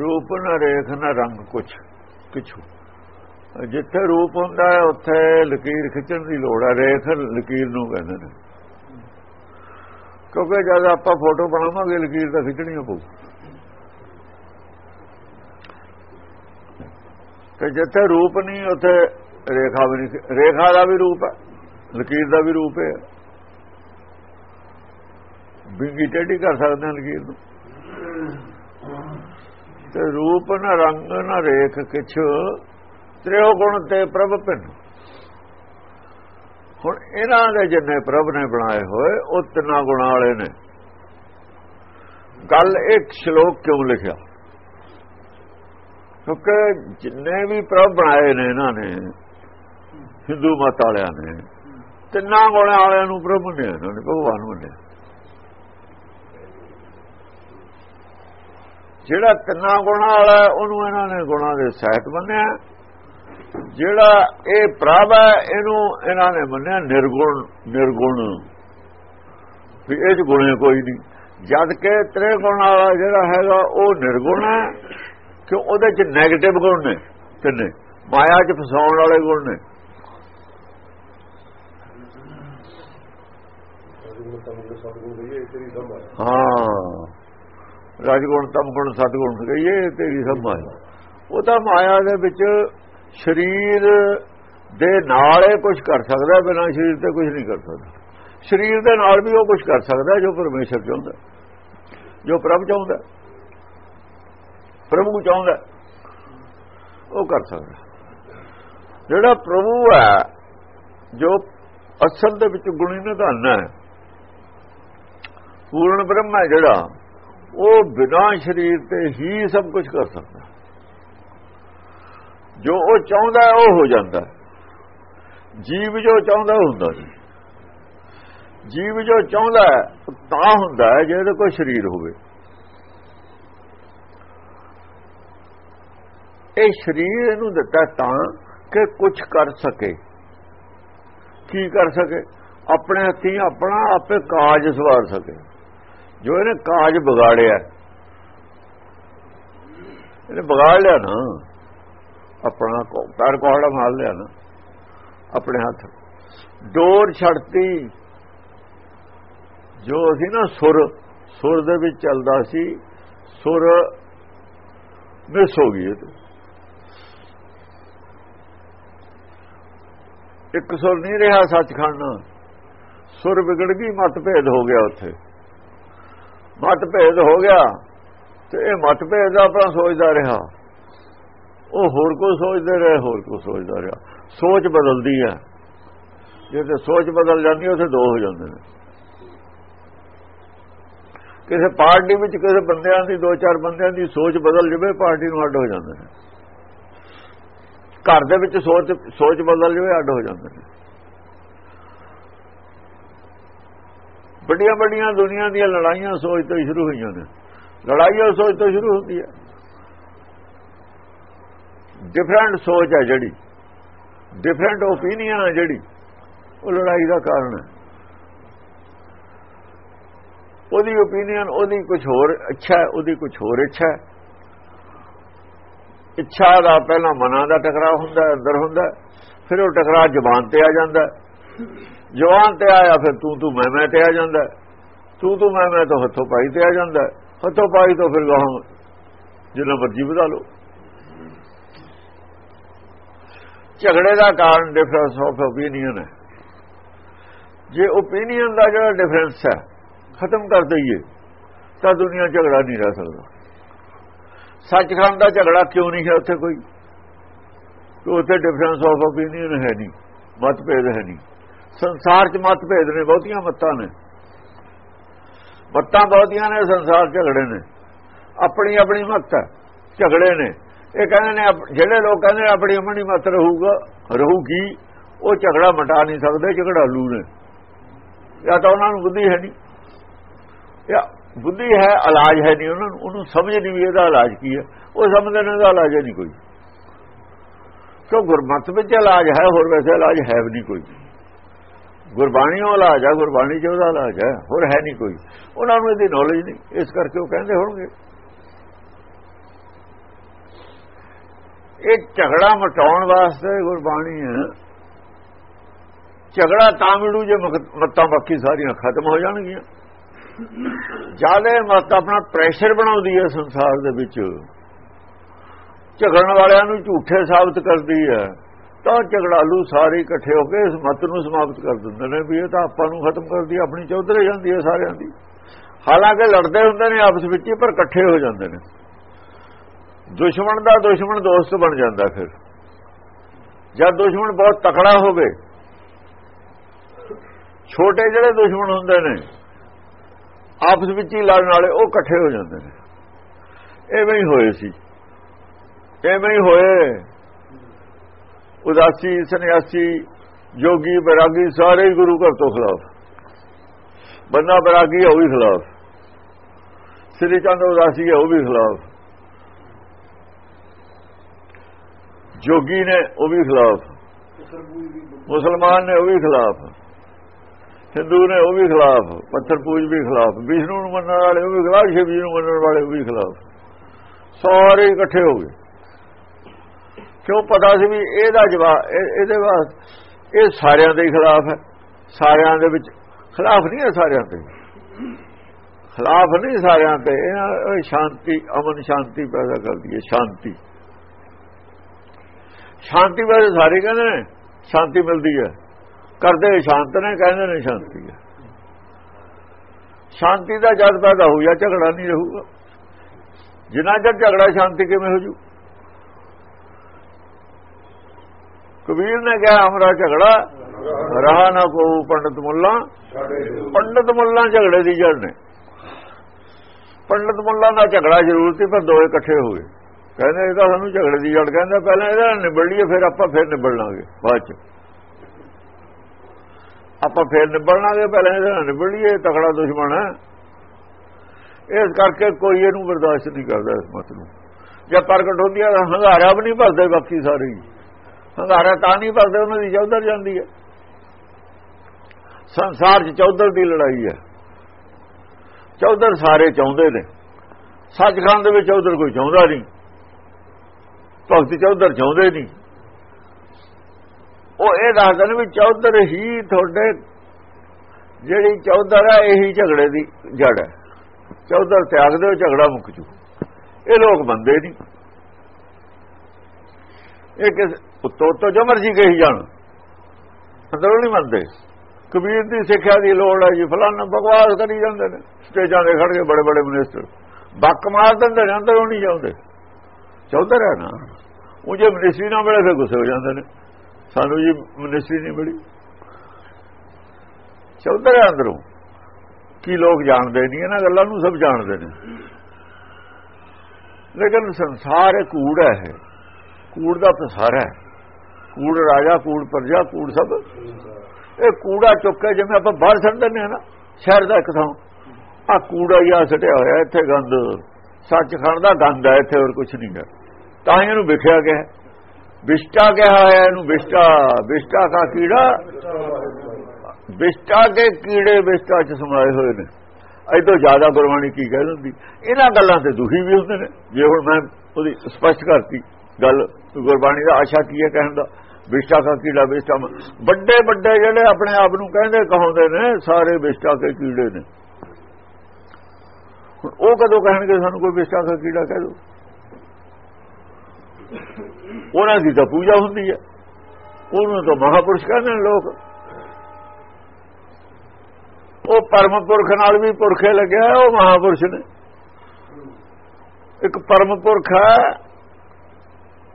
ਰੂਪ ਨਾ ਰੇਖ ਨਾ ਰੰਗ ਕੁਛ ਕਿਛੂ ਜਿੱਥੇ ਰੂਪ ਹੁੰਦਾ ਹੈ, ਉੱਥੇ ਲਕੀਰ ਖਿੱਚਣ ਦੀ ਲੋੜ ਹੈ। ਰੇਖ ਲਕੀਰ ਨੂੰ ਕਹਿੰਦੇ ਨੇ। ਕਿਉਂਕਿ ਜਦ ਆਪਾਂ ਫੋਟੋ ਬਣਾਵਾਂਗੇ, ਲਕੀਰ ਤਾਂ ਖਿੱਚਣੀ ਪਊ। ਤੇ ਜਿੱਥੇ ਰੂਪ ਨਹੀਂ, ਉੱਥੇ ਰੇਖਾ ਵੀ ਨਹੀਂ ਰੇਖਾ ਦਾ ਵੀ ਰੂਪ ਹੈ, ਲਕੀਰ ਦਾ ਵੀ ਰੂਪ ਹੈ। ਬਿੰਗੀ ਟੇਢੀ ਕਰ ਸਕਦੇ ਹਾਂ ਲਕੀਰ ਨੂੰ। ਤੇ ਰੂਪ ਨਾ ਰੰਗ ਨਾ ਰੇਖ ਕਿਛ ਤ੍ਰਿਓ ਗੁਣ ਤੇ ਪ੍ਰਭ ਭਿੰਨ ਹੁਣ ਇਹਨਾਂ ਦੇ ਜਿੰਨੇ ਪ੍ਰਭ ਨੇ ਬਣਾਏ ਹੋਏ ਉਹ ਤਿੰਨਾਂ ਗੁਣਾਂ ਵਾਲੇ ਨੇ। ਗੱਲ ਇੱਕ ਸ਼ਲੋਕ ਕਿਉਂ ਲਿਖਿਆ? ਕਿਉਂਕਿ ਜਿੰਨੇ ਵੀ ਪ੍ਰਭ ਬਣਾਏ ਨੇ ਇਹਨਾਂ ਨੇ, ਹਿੰਦੂ ਮਤ ਵਾਲਿਆਂ ਨੇ, ਤਿੰਨਾਂ ਗੁਣਾਂ ਵਾਲਿਆਂ ਨੂੰ ਪ੍ਰਭ ਮੰਨਿਆ, ਇਹਨਾਂ ਨੇ, ਭਗਵਾਨ ਮੰਨਿਆ। ਜਿਹੜਾ ਤਿੰਨਾਂ ਗੁਣਾਂ ਵਾਲਾ ਉਹਨੂੰ ਇਹਨਾਂ ਨੇ ਗੁਣਾਂ ਦੇ ਸਹਿਤ ਮੰਨਿਆ। ਜਿਹੜਾ ਇਹ ਪ੍ਰਭ ਹੈ ਇਹਨੂੰ ਇਹਨਾਂ ਨੇ ਮੰਨਿਆ ਨਿਰਗੁਣ ਨਿਰਗੁਣ। ਵੀ ਇਹ ਚ ਗੁਣੇ ਕੋਈ ਨਹੀਂ। ਜਦ ਕਿ ਤ੍ਰੇ ਗੁਣ ਵਾਲਾ ਜਿਹੜਾ ਹੈਗਾ ਉਹ ਨਿਰਗੁਣ ਹੈ ਕਿਉਂ ਉਹਦੇ ਚ 네ਗੇਟਿਵ ਗੁਣ ਨੇ ਤਿੰਨੇ। ਮਾਇਆ ਚ ਫਸਾਉਣ ਵਾਲੇ ਗੁਣ ਨੇ। ਹਾਂ। ਰਜਗੁਣ ਤਮਗੁਣ ਸਤਗੁਣ ਕਹੀਏ ਤੇਰੀ ਸਭ ਮਾਇਆ। ਉਹ ਤਾਂ ਮਾਇਆ ਦੇ ਵਿੱਚ ਸਰੀਰ ਦੇ ਨਾਲ ਇਹ ਕੁਝ ਕਰ ਸਕਦਾ, ਬਿਨਾਂ ਸਰੀਰ ਤੇ ਕੁਝ ਨਹੀਂ ਕਰ ਸਕਦਾ। ਸਰੀਰ ਦੇ ਨਾਲ ਵੀ ਉਹ ਕੁਝ ਕਰ ਸਕਦਾ, ਜੋ ਪਰਮੇਸ਼ਰ ਚਾਹੁੰਦਾ, ਜੋ ਪ੍ਰਭ ਚਾਹੁੰਦਾ, ਪ੍ਰਭੂ ਚਾਹੁੰਦਾ, ਉਹ ਕਰ ਸਕਦਾ। ਜਿਹੜਾ ਪ੍ਰਭੂ ਹੈ, ਜੋ ਅਸਲ ਦੇ ਵਿੱਚ ਗੁਣੀ ਨਿਧਾਨ ਹੈ, ਪੂਰਨ ਬ੍ਰਹਮ ਹੈ ਜਿਹੜਾ ਉਹ ਬਿਨਾਂ ਸਰੀਰ ਤੇ ਹੀ ਸਭ ਕੁਝ ਕਰ ਸਕਦਾ। ਜੋ ਉਹ ਚਾਹੁੰਦਾ ਉਹ ਹੋ ਜਾਂਦਾ। ਜੀਵ ਜੋ ਚਾਹੁੰਦਾ ਹੁੰਦਾ ਨਹੀਂ। ਜੀਵ ਜੋ ਚਾਹੁੰਦਾ ਤਾਂ ਹੁੰਦਾ ਜੇ ਇਹਦੇ ਕੋਈ ਸਰੀਰ ਹੋਵੇ। ਇਹ ਸਰੀਰ ਇਹਨੂੰ ਦਿੱਤਾ ਤਾਂ ਕਿ ਕੁਝ ਕਰ ਸਕੇ। ਕੀ ਕਰ ਸਕੇ? ਆਪਣੇ ਹੱਥੀਂ ਆਪਣਾ ਆਪੇ ਕਾਜ ਸਵਾਰ ਸਕੇ। ਜੋ ਇਹਨੇ ਕਾਜ ਵਿਗਾੜਿਆ। ਇਹਨੇ ਵਿਗਾੜ ਲਿਆ ਨਾ। ਆਪਣਾ ਪੈਰ ਕੋਹੜਾ ਮਾਰ ਲਿਆ ਨਾ। ਆਪਣੇ ਹੱਥ। ਡੋਰ ਛੱਡਤੀ। ਜੋ ਅਸੀਂ ਨਾ ਸੁਰ ਸੁਰ ਦੇ ਵਿੱਚ ਚੱਲਦਾ ਸੀ। ਸੁਰ ਮਿਸ ਹੋ ਗਈ ਇਹ ਇੱਕ ਸੁਰ ਨਹੀਂ ਰਿਹਾ ਸੱਚਖੰਡ। ਸੁਰ ਵਿਗੜ ਗਈ, ਮਤਭੇਦ ਹੋ ਗਿਆ ਉੱਥੇ। ਮਤਭੇਦ ਹੋ ਗਿਆ ਤੇ ਇਹ ਮਤਭੇਦ ਦਾ ਆਪਣਾ ਸੋਚਦਾ ਰਿਹਾ। ਉਹ ਹੋਰ ਕੋ ਸੋਚਦੇ ਰਹੇ, ਹੋਰ ਕੋ ਸੋਚਦਾ ਰਿਹਾ। ਸੋਚ ਬਦਲਦੀ ਹੈ। ਜੇ ਤੇ ਸੋਚ ਬਦਲ ਜਾਂਦੀ ਹੈ, ਉਥੇ ਦੋ ਹੋ ਜਾਂਦੇ ਨੇ। ਕਿਸੇ ਪਾਰਟੀ ਵਿੱਚ ਕਿਸੇ ਬੰਦਿਆਂ ਦੀ, ਦੋ ਚਾਰ ਬੰਦਿਆਂ ਦੀ ਸੋਚ ਬਦਲ ਜਵੇ, ਪਾਰਟੀ ਨੂੰ ਅੱਡ ਹੋ ਜਾਂਦੇ ਨੇ। ਘਰ ਦੇ ਵਿੱਚ ਸੋਚ ਸੋਚ ਬਦਲ ਜਵੇ, ਅੱਡ ਹੋ ਜਾਂਦੇ ਨੇ। ਵੱਡੀਆਂ ਵੱਡੀਆਂ ਦੁਨੀਆ ਦੀਆਂ ਲੜਾਈਆਂ ਸੋਚ ਤੋਂ ਸ਼ੁਰੂ ਹੋਈਆਂ ਨੇ। ਲੜਾਈਆਂ ਸੋਚ ਤੋਂ ਸ਼ੁਰੂ ਹੁੰਦੀ ਹੈ। ਡਿਫਰੈਂਟ ਸੋਚ ਹੈ ਜਿਹੜੀ। ਡਿਫਰੈਂਟ ਓਪੀਨੀਅਨ ਹੈ ਜਿਹੜੀ। ਉਹ ਲੜਾਈ ਦਾ ਕਾਰਨ ਹੈ। ਉਹਦੀ ਓਪੀਨੀਅਨ ਉਹਦੀ ਕੁਝ ਹੋਰ ਅੱਛਾ ਉਹਦੀ ਕੁਝ ਹੋਰ ਇੱਛਾ ਹੈ। ਇੱਛਾ ਦਾ ਪਹਿਲਾਂ ਮਨਾਂ ਦਾ ਟਕਰਾਅ ਹੁੰਦਾ, ਅੰਦਰ ਹੁੰਦਾ। ਫਿਰ ਉਹ ਟਕਰਾਅ ਜ਼ਬਾਨ ਤੇ ਆ ਜਾਂਦਾ। ਜਵਾਨ ਤੇ ਆਇਆ, ਫਿਰ ਤੂੰ ਤੂੰ ਮੈਂ ਮੈਂ ਤੇ ਆ ਜਾਂਦਾ। ਤੂੰ ਤੂੰ ਮੈਂ ਮੈਂ ਤੋਂ ਹੱਥੋਂ ਪਾਈ ਤੇ ਆ ਜਾਂਦਾ। ਹੱਥੋਂ ਪਾਈ ਤੋਂ ਫਿਰ ਗਾਹਾਂ ਜਿੰਨਾ ਮਰਜ਼ੀ ਵਧਾ ਲਓ। ਝਗੜੇ ਦਾ ਕਾਰਨ ਡਿਫਰੈਂਸ ਆਫ ਓਪੀਨੀਅਨ ਹੈ। ਜੇ ਓਪੀਨੀਅਨ ਦਾ ਜਿਹੜਾ ਡਿਫਰੈਂਸ ਹੈ, ਖਤਮ ਕਰ ਦਈਏ, ਤਾਂ ਦੁਨੀਆ ਝਗੜਾ ਨਹੀਂ ਰਹਿ ਸਕਦਾ। ਸੱਚਖੰਡ ਦਾ ਝਗੜਾ ਕਿਉਂ ਨਹੀਂ ਹੈ ਉੱਥੇ ਕੋਈ? ਉੱਥੇ ਡਿਫਰੈਂਸ ਆਫ ਓਪੀਨੀਅਨ ਹੈ ਨਹੀਂ, ਮਤਭੇਦ ਹੈ ਨਹੀਂ। ਸੰਸਾਰ 'ਚ ਮਤਭੇਦ ਨੇ, ਬਹੁਤੀਆਂ ਮੱਤਾਂ ਨੇ। ਮੱਤਾਂ ਬਹੁਤੀਆਂ ਨੇ, ਸੰਸਾਰ ਝਗੜੇ ਨੇ। ਆਪਣੀ ਆਪਣੀ ਮੱਤ ਝਗੜੇ ਨੇ। ਇਹ ਕਹਿੰਦੇ ਨੇ ਜਿਹੜੇ ਲੋਕ ਕਹਿੰਦੇ ਆਪਣੀ ਆਪਣੀ ਮਤ ਰਹੂਗਾ, ਰਹੂਗੀ, ਉਹ ਝਗੜਾ ਮਟਾ ਨਹੀਂ ਸਕਦੇ, ਝਗੜਾਲੂ ਨੇ। ਜਾਂ ਤਾਂ ਉਹਨਾਂ ਨੂੰ ਬੁੱਧੀ ਹੈ ਨਹੀਂ। ਜਾਂ ਬੁੱਧੀ ਹੈ, ਇਲਾਜ ਹੈ ਨਹੀਂ ਉਹਨਾਂ ਨੂੰ। ਉਹਨੂੰ ਸਮਝ ਨਹੀਂ ਵੀ ਇਹਦਾ ਇਲਾਜ ਕੀ ਹੈ। ਉਹ ਸਮਝਦੇ ਨੇ, ਇਹਦਾ ਇਲਾਜ ਨਹੀਂ ਕੋਈ। ਸੋ ਗੁਰਮਤ ਵਿੱਚ ਇਲਾਜ ਹੈ, ਹੋਰ ਵੈਸੇ ਇਲਾਜ ਹੈ ਵੀ ਨਹੀਂ ਕੋਈ। ਗੁਰਬਾਣੀ ਉਹ ਲਾਜ ਹੈ ਗੁਰਬਾਣੀ ਚ ਉਹਦਾ ਲਾਜ ਹੈ ਹੋਰ ਹੈ ਨਹੀਂ ਕੋਈ। ਉਹਨਾਂ ਨੂੰ ਇਹਦੀ ਨੌਲੇਜ ਨਹੀਂ, ਇਸ ਕਰਕੇ ਉਹ ਕਹਿੰਦੇ ਹੋਣਗੇ। ਇਹ ਝਗੜਾ ਮਟਾਉਣ ਵਾਸਤੇ ਗੁਰਬਾਣੀ ਹੈ। ਝਗੜਾ ਤਾਂ ਮਿਲੂ ਜੇ ਮਤਾਂ ਬਾਕੀ ਸਾਰੀਆਂ ਖਤਮ ਹੋ ਜਾਣਗੀਆਂ। ਜਾਲੇ ਮਤ ਆਪਣਾ ਪ੍ਰੈਸ਼ਰ ਬਣਾਉਂਦੀ ਹੈ ਸੰਸਾਰ ਦੇ ਵਿੱਚ। ਝਗੜਨ ਵਾਲਿਆਂ ਨੂੰ ਝੂਠੇ ਸਾਬਤ ਕਰਦੀ ਹੈ। ਤਾਂ ਝਗੜਾਲੂ ਸਾਰੇ ਇਕੱਠੇ ਹੋ ਕੇ ਇਸ ਮਤ ਨੂੰ ਸਮਾਪਤ ਕਰ ਦਿੰਦੇ ਨੇ ਵੀ ਇਹ ਤਾਂ ਆਪਾਂ ਨੂੰ ਖਤਮ ਕਰਦੀ ਆਪਣੀ ਚੌਧਰੇ ਜਾਂਦੀ ਹੈ ਸਾਰਿਆਂ ਦੀ। ਹਾਲਾਂਕਿ ਲੜਦੇ ਹੁੰਦੇ ਨੇ ਆਪਸ ਵਿੱਚ ਹੀ, ਪਰ ਇਕੱਠੇ ਹੋ ਜਾਂਦੇ ਨੇ। ਦੁਸ਼ਮਣ ਦਾ ਦੁਸ਼ਮਣ ਦੋਸਤ ਬਣ ਜਾਂਦਾ ਫਿਰ। ਜਦ ਦੁਸ਼ਮਣ ਬਹੁਤ ਤਕੜਾ ਹੋਵੇ, ਛੋਟੇ ਜਿਹੜੇ ਦੁਸ਼ਮਣ ਹੁੰਦੇ ਨੇ, ਆਪਸ ਵਿੱਚ ਹੀ ਲੜਨ ਵਾਲੇ ਉਹ ਇਕੱਠੇ ਹੋ ਜਾਂਦੇ ਨੇ। ਐਵੇਂ ਹੀ ਹੋਏ ਸੀ। ਐਵੇਂ ਹੀ ਹੋਏ। ਉਦਾਸੀ, ਸੰਨਿਆਸੀ, ਜੋਗੀ ਬਰਾਗੀ ਸਾਰੇ ਗੁਰੂ ਘਰ ਤੋਂ ਖਿਲਾਫ। ਬੰਦਾ ਬਰਾਗੀ ਉਹ ਵੀ ਖਿਲਾਫ। ਸ੍ਰੀ ਚੰਦ ਉਦਾਸੀ ਹੈ, ਉਹ ਵੀ ਖਿਲਾਫ। ਜੋਗੀ ਨੇ, ਉਹ ਵੀ ਖਿਲਾਫ। ਮੁਸਲਮਾਨ ਨੇ, ਉਹ ਵੀ ਖਿਲਾਫ। ਹਿੰਦੂ ਨੇ, ਉਹ ਵੀ ਖਿਲਾਫ। ਪੱਥਰ ਪੂਜ ਵੀ ਖਿਲਾਫ। ਵਿਸ਼ਨੂੰ ਨੂੰ ਮੰਨਣ ਵਾਲੇ, ਉਹ ਵੀ ਖਿਲਾਫ। ਸ਼ਿਵ ਜੀ ਨੂੰ ਮੰਨਣ ਵਾਲੇ, ਉਹ ਵੀ ਖਿਲਾਫ। ਸਾਰੇ ਇਕੱਠੇ ਹੋ ਗਏ। ਕਿਉਂ ਪਤਾ ਸੀ ਵੀ ਇਹਦਾ ਜਵਾਬ ਇਹਦੇ ਵਾਸਤੇ? ਇਹ ਸਾਰਿਆਂ ਦੇ ਖਿਲਾਫ ਹੈ। ਸਾਰਿਆਂ ਦੇ ਵਿੱਚ ਖਿਲਾਫ ਨਹੀਂ ਹੈ ਸਾਰਿਆਂ ਦੇ ਖਿਲਾਫ ਨਹੀਂ ਸਾਰਿਆਂ ਤੇ। ਇਹ ਸ਼ਾਂਤੀ, ਅਮਨ ਸ਼ਾਂਤੀ ਪੈਦਾ ਕਰਦੀ ਹੈ, ਸ਼ਾਂਤੀ। ਸ਼ਾਂਤੀ ਬਾਰੇ ਸਾਰੇ ਕਹਿੰਦੇ ਨੇ, ਸ਼ਾਂਤੀ ਮਿਲਦੀ ਹੈ। ਕਰਦੇ ਸ਼ਾਂਤ ਨੇ, ਕਹਿੰਦੇ ਨੇ ਸ਼ਾਂਤੀ ਹੈ। ਸ਼ਾਂਤੀ ਦਾ ਜਦ ਪੈਦਾ ਹੋ ਜਾ ਝਗੜਾ ਨਹੀਂ ਰਹੂਗਾ। ਜਿੰਨਾ ਚਿਰ ਝਗੜਾ ਸ਼ਾਂਤੀ ਕਿਵੇਂ ਹੋ ਜੂ? ਕਬੀਰ ਨੇ ਕਿਹਾ ਹਮਰਾ ਝਗੜਾ, ਰਹਾ ਨਾ ਕੋ ਪੰਡਤ ਮੁੱਲਾ। ਪੰਡਤ ਮੁੱਲਾ ਝਗੜੇ ਦੀ ਜੜ ਨੇ। ਪੰਡਤ ਮੁੱਲਾ ਦਾ ਝਗੜਾ ਜ਼ਰੂਰ ਸੀ, ਪਰ ਦੋਏ ਇਕੱਠੇ ਹੋ ਗਏ। ਕਹਿੰਦੇ ਇਹ ਤਾਂ ਸਾਨੂੰ ਝਗੜੇ ਦੀ ਜੜ ਕਹਿੰਦਾ, ਪਹਿਲਾਂ ਇਹਦਾ ਨਿਬੜ ਲਈਏ ਫਿਰ ਆਪਾਂ ਫਿਰ ਨਿਬੜ ਲਾਂਗੇ, ਬਾਅਦ ਚ। ਆਪਾਂ ਫਿਰ ਨਿਬੜ ਲਾਂਗੇ, ਪਹਿਲਾਂ ਇਹਦਾ ਨਿਬੜ ਲਈਏ ਤਕੜਾ ਦੁਸ਼ਮਣ ਹੈ। ਇਸ ਕਰਕੇ ਕੋਈ ਇਹਨੂੰ ਬਰਦਾਸ਼ਤ ਨਹੀਂ ਕਰਦਾ ਇਸ ਮਤ ਨੂੰ। ਜੇ ਪ੍ਰਗਟ ਹੁੰਦੀ ਹੈ ਹੰਗਾਰਾ ਵੀ ਨਹੀਂ ਭਰਦੇ ਬਾਕੀ ਸਾਰੇ ਹੰਗਾਰਾ ਤਾਂ ਨਹੀਂ ਭਰਦੇ, ਉਹਨਾਂ ਦੀ ਚੌਧਰ ਜਾਂਦੀ ਹੈ। ਸੰਸਾਰ 'ਚ ਚੌਧਰ ਦੀ ਲੜਾਈ ਹੈ। ਚੌਧਰ ਸਾਰੇ ਚਾਹੁੰਦੇ ਨੇ। ਸੱਚਖੰਡ ਦੇ ਵਿੱਚ ਚੌਧਰ ਕੋਈ ਚਾਹੁੰਦਾ ਨਹੀਂ। ਭਗਤ ਚੌਧਰ ਚਾਹੁੰਦੇ ਨਹੀਂ। ਉਹ ਇਹ ਦੱਸਦੇ ਨੇ ਵੀ ਚੌਧਰ ਹੀ ਤੁਹਾਡੇ ਜਿਹੜੀ ਚੌਧਰ ਹੈ, ਇਹੀ ਝਗੜੇ ਦੀ ਜੜ ਹੈ। ਚੌਧਰ ਤਿਆਗ ਦਿਓ, ਝਗੜਾ ਮੁੱਕ ਜੂ। ਇਹ ਲੋਕ ਬੰਦੇ ਨਹੀਂ। ਇਹ ਉੱਤੋਂ ਉੱਤੋਂ ਤੋਂ ਜੋ ਮਰਜ਼ੀ ਕਹੀ ਜਾਣ। ਅੰਦਰੋਂ ਨਹੀਂ ਮੰਨਦੇ। ਕਬੀਰ ਦੀ ਸਿੱਖਿਆ ਦੀ ਲੋੜ ਹੈ ਜੀ ਫਲਾਣਾ ਬਕਵਾਸ ਕਰੀ ਜਾਂਦੇ ਨੇ। ਸਟੇਜਾਂ ਦੇ ਖੜ ਕੇ ਬੜੇ ਬੜੇ ਮਿਨਿਸਟਰ ਬੱਕ ਮਾਰ ਦਿੰਦੇ ਨੇ, ਅੰਦਰੋਂ ਨਹੀਂ ਜਾਂਦੇ। ਚੌਧਰ ਹੈ ਨਾ। ਉਹ ਜੇ ਮਿਨਿਸਟਰੀ ਨਾ ਮਿਲੇ, ਫਿਰ ਗੁੱਸੇ ਹੋ ਜਾਂਦੇ ਨੇ। ਸਾਨੂੰ ਜੀ ਮਿਨਿਸਟਰੀ ਨਹੀਂ ਮਿਲੀ। ਚੌਧਰ ਹੈ ਅੰਦਰੋਂ। ਕੀ ਲੋਕ ਜਾਣਦੇ ਨਹੀਂ, ਇਹਨਾਂ ਗੱਲਾਂ ਨੂੰ ਸਭ ਜਾਣਦੇ ਨੇ। ਲੇਕਿਨ ਸੰਸਾਰ ਇਹ ਕੂੜ ਹੈ ਕੂੜ ਦਾ ਪਸਾਰਾ ਹੈ। ਕੂੜ ਰਾਜਾ, ਕੂੜ ਪ੍ਰਜਾ, ਕੂੜ ਸਭ। ਇਹ ਕੂੜਾ ਚੁੱਕ ਕੇ ਜਿਵੇਂ ਆਪਾਂ ਬਾਹਰ ਛੱਡ ਦਿੰਦੇ ਹਾਂ ਨਾ, ਸ਼ਹਿਰ ਦਾ ਇੱਕ ਥਾਂ। ਆ ਕੂੜਾ ਹੀ ਆ ਸਟਿਆ ਹੋਇਆ, ਇੱਥੇ ਗੰਦ। ਸੱਚਖੰਡ ਦਾ ਗੰਦ ਹੈ, ਇੱਥੇ ਹੋਰ ਕੁਝ ਨਹੀਂ ਹੈ। ਤਾਂ ਇਹਨੂੰ ਵਿਖਿਆ ਗਿਆ ਵਿਸ਼ਟਾ ਕਿਹਾ ਹੋਇਆ ਇਹਨੂੰ, ਵਿਸ਼ਟਾ। ਵਿਸ਼ਟਾ ਦਾ ਕੀੜਾ? ਵਿਸ਼ਟਾ ਦੇ ਕੀੜੇ ਵਿਸ਼ਟਾ ਚ ਸਮਾਏ ਹੋਏ ਨੇ। ਐਦੋਂ ਜ਼ਿਆਦਾ ਗੁਰਬਾਣੀ ਕੀ ਕਹਿ ਦਿੰਦੀ? ਇਹਨਾਂ ਗੱਲਾਂ ਤੇ ਦੁਖੀ ਵੀ ਹੁੰਦੇ ਨੇ। ਜੇ ਹੁਣ ਮੈਂ ਉਹਦੀ ਸਪਸ਼ਟ ਕਰਤੀ ਗੱਲ, ਗੁਰਬਾਣੀ ਦਾ ਆਸ਼ਾ ਕੀ ਹੈ ਕਹਿਣ ਦਾ? ਵਿਸ਼ਟਾ ਦਾ ਕੀੜਾ ਵਿਸ਼ਟਾ ਵੱਡੇ ਵੱਡੇ ਜਿਹੜੇ ਆਪਣੇ ਆਪ ਨੂੰ ਕਹਿੰਦੇ ਕਹਾਉਂਦੇ ਨੇ, ਸਾਰੇ ਵਿਸ਼ਟਾ ਕੇ ਕੀੜੇ ਨੇ। ਉਹ ਕਦੋਂ ਕਹਿਣਗੇ ਸਾਨੂੰ ਕੋਈ ਵਿਸ਼ਟਾ ਦਾ ਕੀੜਾ ਕਹਿ ਦੋ? ਉਹਨਾਂ ਦੀ ਤਾਂ ਪੂਜਾ ਹੁੰਦੀ ਹੈ। ਉਹਨੂੰ ਤਾਂ ਮਹਾਪੁਰਸ਼ ਕਹਿੰਦੇ ਨੇ ਲੋਕ। ਉਹ ਪਰਮ ਪੁਰਖ ਨਾਲ ਵੀ ਪੁਰਖੇ ਲੱਗਿਆ ਉਹ ਮਹਾਪੁਰਸ਼ ਨੇ। ਇੱਕ ਪਰਮ ਪੁਰਖ ਹੈ,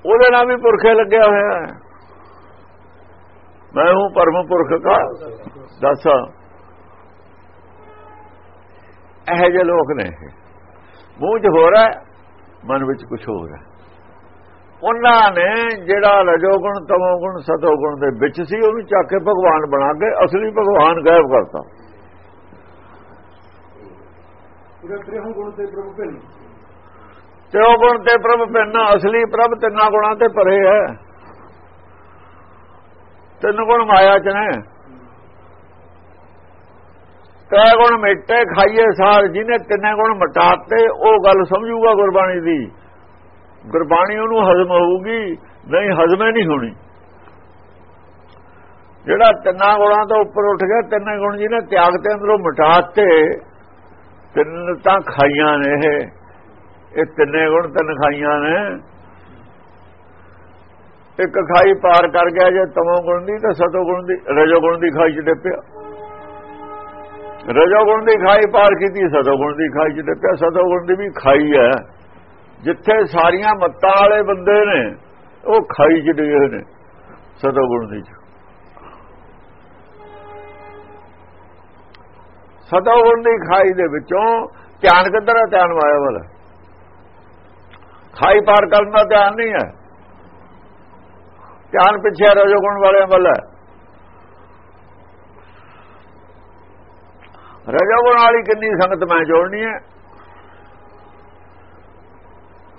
ਉਹਦੇ ਨਾਲ ਵੀ ਪੁਰਖੇ ਲੱਗਿਆ ਹੋਇਆ ਹੈ। ਮੈਂ ਹੂੰ ਪਰਮ ਪੁਰਖ ਦਾ ਦੱਸ। ਇਹ ਜਿਹੇ ਲੋਕ ਨੇ ਮੂੰਹ 'ਚ ਹੋ ਰਿਹਾ ਮਨ ਵਿੱਚ ਕੁਝ ਹੋ। ਰਿਹਾ ਉਹਨਾਂ ਨੇ ਜਿਹੜਾ ਰਜੋਗੁਣ, ਤਮੋਗੁਣ, ਸਤੋਗੁਣ ਦੇ ਵਿੱਚ ਸੀ, ਉਹਨੂੰ ਚੱਕ ਕੇ ਭਗਵਾਨ ਬਣਾ ਕੇ ਅਸਲੀ ਭਗਵਾਨ ਗਾਇਬ ਕਰਤਾ। ਗੁਣ ਤੇ ਉਹ ਗੁਣ ਤੇ ਪ੍ਰਭ ਭਿੰਨ, ਅਸਲੀ ਪ੍ਰਭ ਤਿੰਨਾਂ ਗੁਣਾਂ ਤੇ ਪਰੇ ਹੈ। ਤਿੰਨ ਗੁਣ ਮਾਇਆ ਚ ਨੇ। ਤੈ ਗੁਣ ਮਿਟੇ ਖਾਈਏ ਸਾਰ, ਜਿਹਨੇ ਤਿੰਨੇ ਗੁਣ ਮਟਾਤੇ, ਉਹ ਗੱਲ ਸਮਝੂਗਾ ਗੁਰਬਾਣੀ ਦੀ। ਗੁਰਬਾਣੀ ਉਹਨੂੰ ਹਜ਼ਮ ਹੋਊਗੀ, ਨਹੀਂ ਹਜ਼ਮੇ ਨਹੀਂ ਹੋਣੀ। ਜਿਹੜਾ ਤਿੰਨਾਂ ਗੁਣਾਂ ਤੋਂ ਉੱਪਰ ਉੱਠ ਗਿਆ, ਤਿੰਨੇ ਗੁਣ ਜਿਹਨੇ ਤਿਆਗ ਤੇ ਅੰਦਰੋਂ ਮਟਾਤੇ, ਤਿੰਨ ਤਾਂ ਖਾਈਆਂ ਨੇ ਇਹ। ਇਹ ਤਿੰਨੇ ਗੁਣ ਤਿੰਨ ਖਾਈਆਂ ਨੇ। ਇੱਕ ਖਾਈ ਪਾਰ ਕਰ ਗਿਆ ਜੇ ਤਮੋ ਗੁਣ ਦੀ ਤਾਂ ਸਤੋ ਗੁਣ ਦੀ, ਰਜੋ ਗੁਣ ਦੀ ਖਾਈ ਚ ਡਿੱਪਿਆ। ਰਜੋ ਗੁਣ ਦੀ ਖਾਈ ਪਾਰ ਕੀਤੀ, ਸਤੋ ਗੁਣ ਦੀ ਖਾਈ ਚ ਡਿੱਪਿਆ। ਸਤੋ ਗੁਣ ਦੀ ਵੀ ਖਾਈ ਹੈ। ਜਿੱਥੇ ਸਾਰੀਆਂ ਮੱਤਾਂ ਵਾਲੇ ਬੰਦੇ ਨੇ, ਉਹ ਖਾਈ ਚ ਡਿੱਗੇ ਨੇ, ਸਤੋ ਗੁਣ ਦੀ ਸਤੋ ਗੁਣ ਦੀ ਖਾਈ ਦੇ ਵਿੱਚੋਂ ਧਿਆਨ ਕਿੱਧਰ ਹੈ ਧਿਆਨ ਮਾਇਆ ਵਾਲਾ। ਖਾਈ ਪਾਰ ਕਰਨ ਦਾ ਧਿਆਨ ਨਹੀਂ ਹੈ। ਧਿਆਨ ਪਿੱਛੇ ਰਜੋ ਗੁਣ ਵਾਲਿਆਂ ਵੱਲ। ਹੈ ਰਜੋ ਗੁਣ ਵਾਲੀ ਕਿੰਨੀ ਸੰਗਤ ਮੈਂ ਜੋੜਨੀ ਹੈ।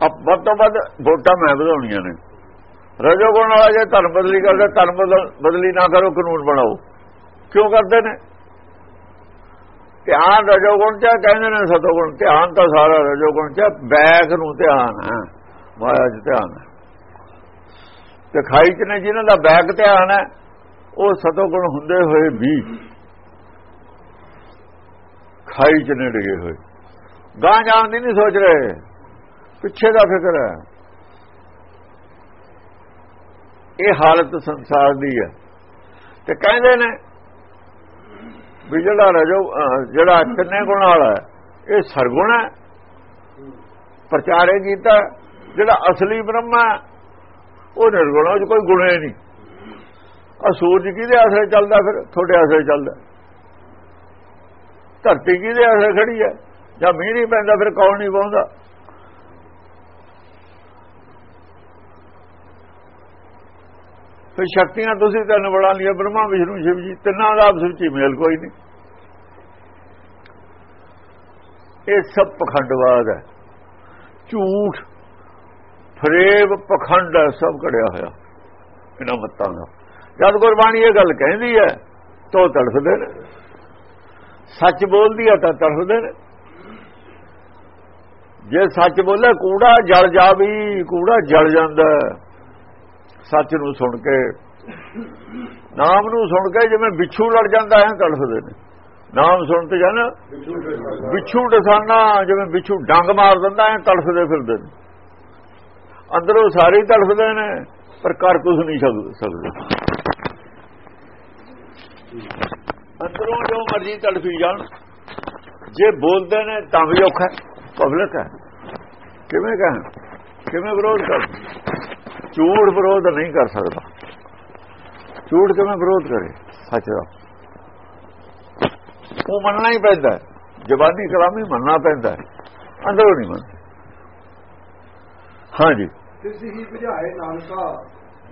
ਅਬ ਵੱਧ ਤੋਂ ਵੱਧ ਵੋਟਾਂ ਮੈਂ ਵਧਾਉਣੀਆਂ ਨੇ। ਰਜੋ ਗੁਣ ਵਾਲਾ ਜੇ ਧਰਮ ਬਦਲੀ ਕਰਦਾ, ਧਰਮ ਬਦਲੀ ਨਾ ਕਰੋ, ਕਾਨੂੰਨ ਬਣਾਓ। ਕਿਉਂ ਕਰਦੇ ਨੇ? ਧਿਆਨ ਰਜੋ ਗੁਣ ਚ ਕਹਿੰਦੇ ਨੇ ਸਤੋ ਗੁਣ ਧਿਆਨ ਤਾਂ ਸਾਰਾ ਰਜੋ ਗੁਣ ਚ ਬੈਕ ਨੂੰ ਧਿਆਨ ਹੈ। ਮਾਇਆ ਚ ਧਿਆਨ ਹੈ। ਤੇ ਖਾਈ ਚ ਨੇ, ਜਿਨ੍ਹਾਂ ਦਾ ਬੈਕ ਧਿਆਨ ਹੈ, ਉਹ ਸਤੋਗੁਣ ਹੁੰਦੇ ਹੋਏ ਵੀ ਖਾਈ ਚ ਨੇ ਡਿਗੇ ਹੋਏ। ਗਾਂ ਜਾਣ ਦੀ ਨਹੀਂ ਸੋਚ ਰਹੇ, ਪਿੱਛੇ ਦਾ ਫਿਕਰ ਹੈ। ਇਹ ਹਾਲਤ ਸੰਸਾਰ ਦੀ ਹੈ। ਤੇ ਕਹਿੰਦੇ ਨੇ ਵੀ ਜਿਹੜਾ ਰਜੋ ਜਿਹੜਾ ਕਿੰਨੇ ਗੁਣ ਵਾਲਾ ਇਹ ਸਰਗੁਣ ਹੈ, ਪ੍ਰਚਾਰੇ ਕੀਤਾ ਜਿਹੜਾ ਅਸਲੀ ਬ੍ਰਹਮਾ ਉਹ ਨਿਰਗੁਣ ਉਹ ਕੋਈ ਗੁਣ ਹੀ ਨਹੀਂ। ਆ ਸੂਰਜ ਕਿਹਦੇ ਆਸਰੇ ਚੱਲਦਾ ਫਿਰ? ਤੁਹਾਡੇ ਆਸਰੇ ਚੱਲਦਾ। ਧਰਤੀ ਕਿਹਦੇ ਆਸਰੇ ਖੜੀ ਹੈ? ਜਾਂ ਮੀਂਹ ਨਹੀਂ ਪੈਂਦਾ ਫਿਰ ਕੌਣ ਨਹੀਂ ਪਾਉਂਦਾ ਫਿਰ ਸ਼ਕਤੀਆਂ ਤੁਸੀਂ ਤਿੰਨ ਬਣਾ ਲਿਆ ਬ੍ਰਹਮਾ, ਵਿਸ਼ਨੂੰ, ਸ਼ਿਵ ਜੀ, ਤਿੰਨਾਂ ਦਾ ਆਪਸ ਵਿੱਚ ਮੇਲ ਕੋਈ ਨਹੀਂ। ਇਹ ਸਭ ਪਖੰਡਵਾਦ ਹੈ। ਝੂਠ ਫਰੇਬ ਪਖੰਡ ਸਭ ਕੜਿਆ ਹੋਇਆ ਇਹਨਾਂ ਮੱਤਾਂ ਦਾ। ਜਦ ਗੁਰਬਾਣੀ ਇਹ ਗੱਲ ਕਹਿੰਦੀ ਹੈ ਤੋ ਤੜਫਦੇ ਨੇ। ਸੱਚ ਬੋਲਦੀ ਹੈ ਤਾਂ ਤੜਫਦੇ ਨੇ। ਜੇ ਸੱਚ ਬੋਲੇ ਕੂੜਾ ਜਲ ਜਾਵੀ ਕੂੜਾ ਜਲ ਜਾਂਦਾ ਸੱਚ ਨੂੰ ਸੁਣ ਕੇ ਨਾਮ ਨੂੰ ਸੁਣ ਕੇ ਜਿਵੇਂ ਵਿਛੂ ਲੜ ਜਾਂਦਾ ਹੈ ਤੜਫਦੇ ਨੇ। ਨਾਮ ਸੁਣ ਤੇ ਜਾਣਾ ਵਿਛੂ ਡਸਾਨਾ ਜਿਵੇਂ ਵਿਛੂ ਡੰਗ ਮਾਰ ਦਿੰਦਾ ਹੈ ਤੜਫਦੇ ਫਿਰਦੇ ਨੇ। ਅੰਦਰੋਂ ਸਾਰੇ ਤੜਫਦੇ ਨੇ, ਪਰ ਕਰ ਕੁਝ ਨਹੀਂ ਸਕਦੇ। ਅੰਦਰੋਂ ਜੋ ਮਰਜ਼ੀ ਤੜਫੀ ਜਾਣ। ਜੇ ਬੋਲਦੇ ਨੇ ਤਾਂ ਵੀ ਔਖਾ ਪਬਲਿਕ ਹੈ। ਕਿਵੇਂ ਕਹਾਂ ਕਿਵੇਂ ਵਿਰੋਧ ਕਰ? ਝੂਠ ਵਿਰੋਧ ਨਹੀਂ ਕਰ ਸਕਦਾ। ਝੂਠ ਕਿਵੇਂ ਵਿਰੋਧ ਕਰੇ? ਸੱਚ ਦਾ। ਉਹ ਮੰਨਣਾ ਹੀ ਪੈਂਦਾ ਜ਼ਬਾਨੀ ਕਲਾਮੀ ਮੰਨਣਾ ਪੈਂਦਾ ਅੰਦਰੋਂ ਨਹੀਂ ਮੰਨਦਾ। ਹਾਂਜੀ। ਕਿਸੇ ਹੀ ਬੁਝਾਏ ਨਾਨਕਾ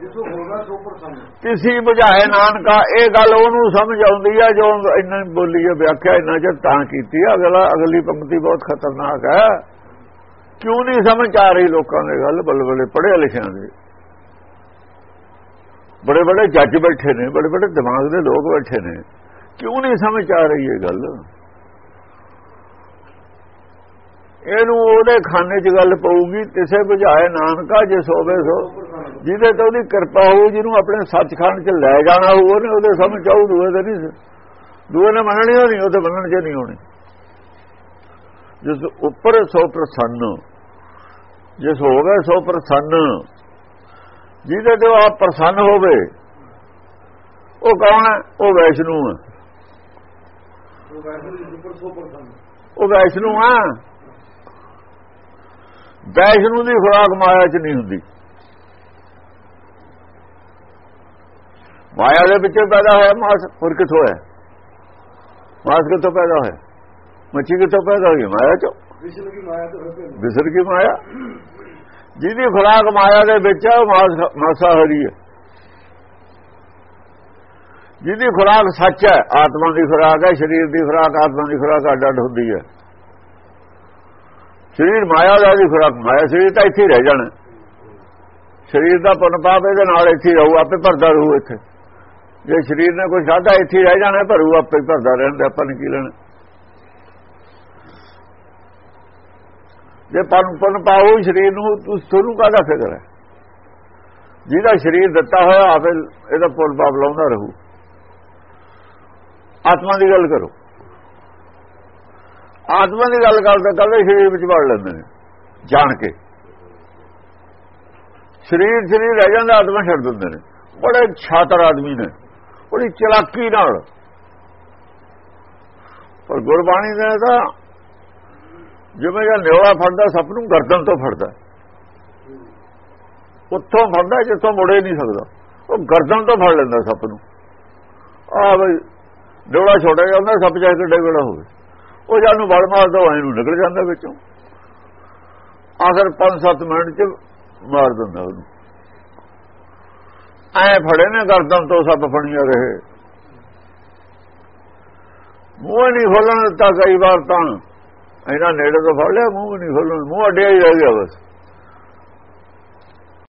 ਜਿਸੋ ਹੋਗਾ ਸੋ ਪ੍ਰਸੰਨ। ਕਿਸੇ ਬੁਝਾਏ ਨਾਨਕਾ, ਇਹ ਗੱਲ ਉਹਨੂੰ ਸਮਝ ਆਉਂਦੀ ਆ, ਜੋ ਇੰਨਾ ਬੋਲੀ ਹੈ ਵਿਆਖਿਆ ਇੰਨਾ ਚਿਰ ਤਾਂ ਕੀਤੀ ਆ, ਅਗਲਾ, ਅਗਲੀ ਪੰਕਤੀ ਬਹੁਤ ਖਤਰਨਾਕ ਹੈ ਕਿਉਂ ਨਹੀਂ ਸਮਝ ਆ ਰਹੀ ਲੋਕਾਂ ਦੀ ਗੱਲ, ਬਲਬਲੇ ਪੜ੍ਹੇ ਲਿਖਿਆਂ ਦੇ? ਬੜੇ ਬੜੇ ਜੱਜ ਬੈਠੇ ਨੇ, ਬੜੇ ਬੜੇ ਦਿਮਾਗ ਦੇ ਲੋਕ ਬੈਠੇ ਨੇ। ਕਿਉਂ ਨਹੀਂ ਸਮਝ ਆ ਰਹੀ ਇਹ ਗੱਲ? ਇਹਨੂੰ ਉਹਦੇ ਖਾਨੇ 'ਚ ਗੱਲ ਪਊਗੀ ਕਿਸੇ ਬੁਝਾਏ ਨਾਨਕਾ ਜੇ ਸੋਵੇ ਸੋ। ਜਿਹਦੇ ਤੇ ਉਹਦੀ ਕਿਰਪਾ ਹੋਊ ਜਿਹਨੂੰ ਆਪਣੇ ਸੱਚਖੰਡ 'ਚ ਲੈ ਜਾਣਾ ਹੋਊ ਉਹਨੇ ਉਹਦੇ ਸਮਝ ਆਊ ਦੂਏ ਤੇ ਨਹੀਂ ਦੂਏ ਨੇ ਮੰਨਣੀ ਹੋਣੀ ਉਹਦੇ ਮੰਨਣ 'ਚ ਨਹੀਂ ਹੋਣੀ। ਜਿਸ ਉੱਪਰ ਸੋ ਪ੍ਰਸੰਨ ਜਿਸ ਹੋਵੇ ਸੋ ਪ੍ਰਸੰਨ ਜਿਹਦੇ ਤੇ ਆਪ ਪ੍ਰਸੰਨ ਹੋਵੇ ਉਹ ਕੌਣ ਹੈ? ਉਹ ਵੈਸ਼ਨੂ ਹੈ। ਉਹ ਵੈਸੇ ਸੁਪਰ ਸੋ ਪ੍ਰਸੰਨ। ਉਹ ਵੈਸ਼ਨੂ ਆ ਵੈਸ਼ਨੂ ਦੀ ਖੁਰਾਕ ਮਾਇਆ 'ਚ ਨਹੀਂ ਹੁੰਦੀ। ਮਾਇਆ ਦੇ ਵਿੱਚ ਪੈਦਾ ਹੋਇਆ ਮਾਸ ਹੋਰ ਕਿੱਥੋਂ ਹੈ? ਮਾਸ ਕਿੱਥੋਂ ਪੈਦਾ ਹੋਇਆ? ਮੱਛੀ ਕਿੱਥੋਂ ਪੈਦਾ ਹੋਈ? ਮਾਇਆ 'ਚੋਂ। ਵਿਸ਼ਨੂੰ ਦੀ ਮਾਇਆ ਤੋਂ ਵਿਸਰ ਕੀ ਮਾਇਆ। ਜਿਹਦੀ ਖੁਰਾਕ ਮਾਇਆ ਦੇ ਵਿੱਚ ਹੈ ਮਾਸ ਮਾਸਾ ਹਰੀ ਹੈ। ਜਿਹਦੀ ਖੁਰਾਕ ਸੱਚ ਹੈ ਆਤਮਾ ਦੀ ਖੁਰਾਕ ਹੈ ਸਰੀਰ ਦੀ ਖੁਰਾਕ ਆਤਮਾ ਦੀ ਖੁਰਾਕ ਅੱਡ ਅੱਡ ਹੁੰਦੀ ਹੈ। ਸਰੀਰ ਮਾਇਆ ਦਾ ਦੀ ਖੁਰਾਕ, ਮਾਇਆ ਸਰੀਰ ਤਾਂ ਇੱਥੇ ਹੀ ਰਹਿ ਜਾਣਾ। ਸਰੀਰ ਦਾ ਪੁੰਨ ਪਾਪ ਇਹਦੇ ਨਾਲ ਇੱਥੇ ਹੀ ਰਹੂ, ਆਪੇ ਭਰਦਾ ਰਹੂ ਇੱਥੇ। ਜੇ ਸਰੀਰ ਨੇ ਕੋਈ ਸਾਧਾ ਇੱਥੇ ਹੀ ਰਹਿ ਜਾਣਾ, ਭਰੂ ਆਪੇ ਹੀ ਭਰਦਾ ਰਹਿੰਦਾ ਆਪਾਂ ਨੇ ਕੀ ਲੈਣਾ। ਜੇ ਪਨ ਪਨ ਪਾਓ, ਸਰੀਰ ਨੂੰ ਤੂੰ ਤੁਹਾਨੂੰ ਕਾਹਦਾ ਫਿਕਰ ਹੈ? ਜਿਹਦਾ ਸਰੀਰ ਦਿੱਤਾ ਹੋਇਆ, ਆਪੇ ਇਹਦਾ ਪੁੰਨ ਪਾਪ ਲਾਉਂਦਾ ਰਹੂ। ਆਤਮਾ ਦੀ ਗੱਲ ਕਰੋ। ਆਤਮਾ ਦੀ ਗੱਲ ਕਰਦਾ ਕਰਦੇ ਸਰੀਰ ਵਿੱਚ ਵੜ ਲੈਂਦੇ ਨੇ, ਜਾਣ ਕੇ। ਸਰੀਰ ਸਰੀਰ ਰਹਿ ਜਾਂਦਾ, ਆਤਮਾ ਛੱਡ ਦਿੰਦੇ ਨੇ। ਬੜੇ ਛਾਤਰ ਆਦਮੀ ਨੇ, ਬੜੀ ਚਲਾਕੀ ਨਾਲ। ਪਰ ਗੁਰਬਾਣੀ ਨੇ ਤਾਂ ਜਿਵੇਂ ਜਾਂ ਨਿਉਲਾ ਫੜਦਾ, ਸੱਪ ਨੂੰ ਗਰਦਨ ਤੋਂ ਫੜਦਾ। ਉੱਥੋਂ ਫੜਦਾ, ਜਿੱਥੋਂ ਮੁੜੇ ਨਹੀਂ ਸਕਦਾ। ਉਹ ਗਰਦਨ ਤੋਂ ਫੜ ਲੈਂਦਾ ਸੱਪ ਨੂੰ। ਆ ਬਈ ਡੋਲਾ ਛੋਟਾ ਜਾਂਦਾ ਸੱਪ ਜਾ ਕੇ ਡੇਗੜਾ ਹੋਵੇ। ਉਹ ਜਦ ਨੂੰ ਵੜ ਮਾਰਦਾ ਐ ਨੂੰ ਨਿਕਲ ਜਾਂਦਾ ਵਿੱਚੋਂ। ਆਖਰ 5-7 ਮਿੰਟ ਚ ਮਾਰ ਦਿੰਦਾ ਉਹਨੂੰ। ਐ ਫੜੇ ਨੇ ਗਰਦਨ ਤੋਂ ਸੱਪ ਫੜੀਆਂ ਰਹੇ। ਮੂੰਹ ਨਹੀਂ ਖੋਲਣ ਦਿੱਤਾ ਕਈ ਵਾਰ ਤਾਂ। ਇਹਨਾਂ ਨੇੜੇ ਤੋਂ ਫੜ ਲਿਆ, ਮੂੰਹ ਨਹੀਂ ਖੋਲਣ ਮੂੰਹ ਅੱਡਿਆ ਹੀ ਰਹਿ ਗਿਆ ਬਸ।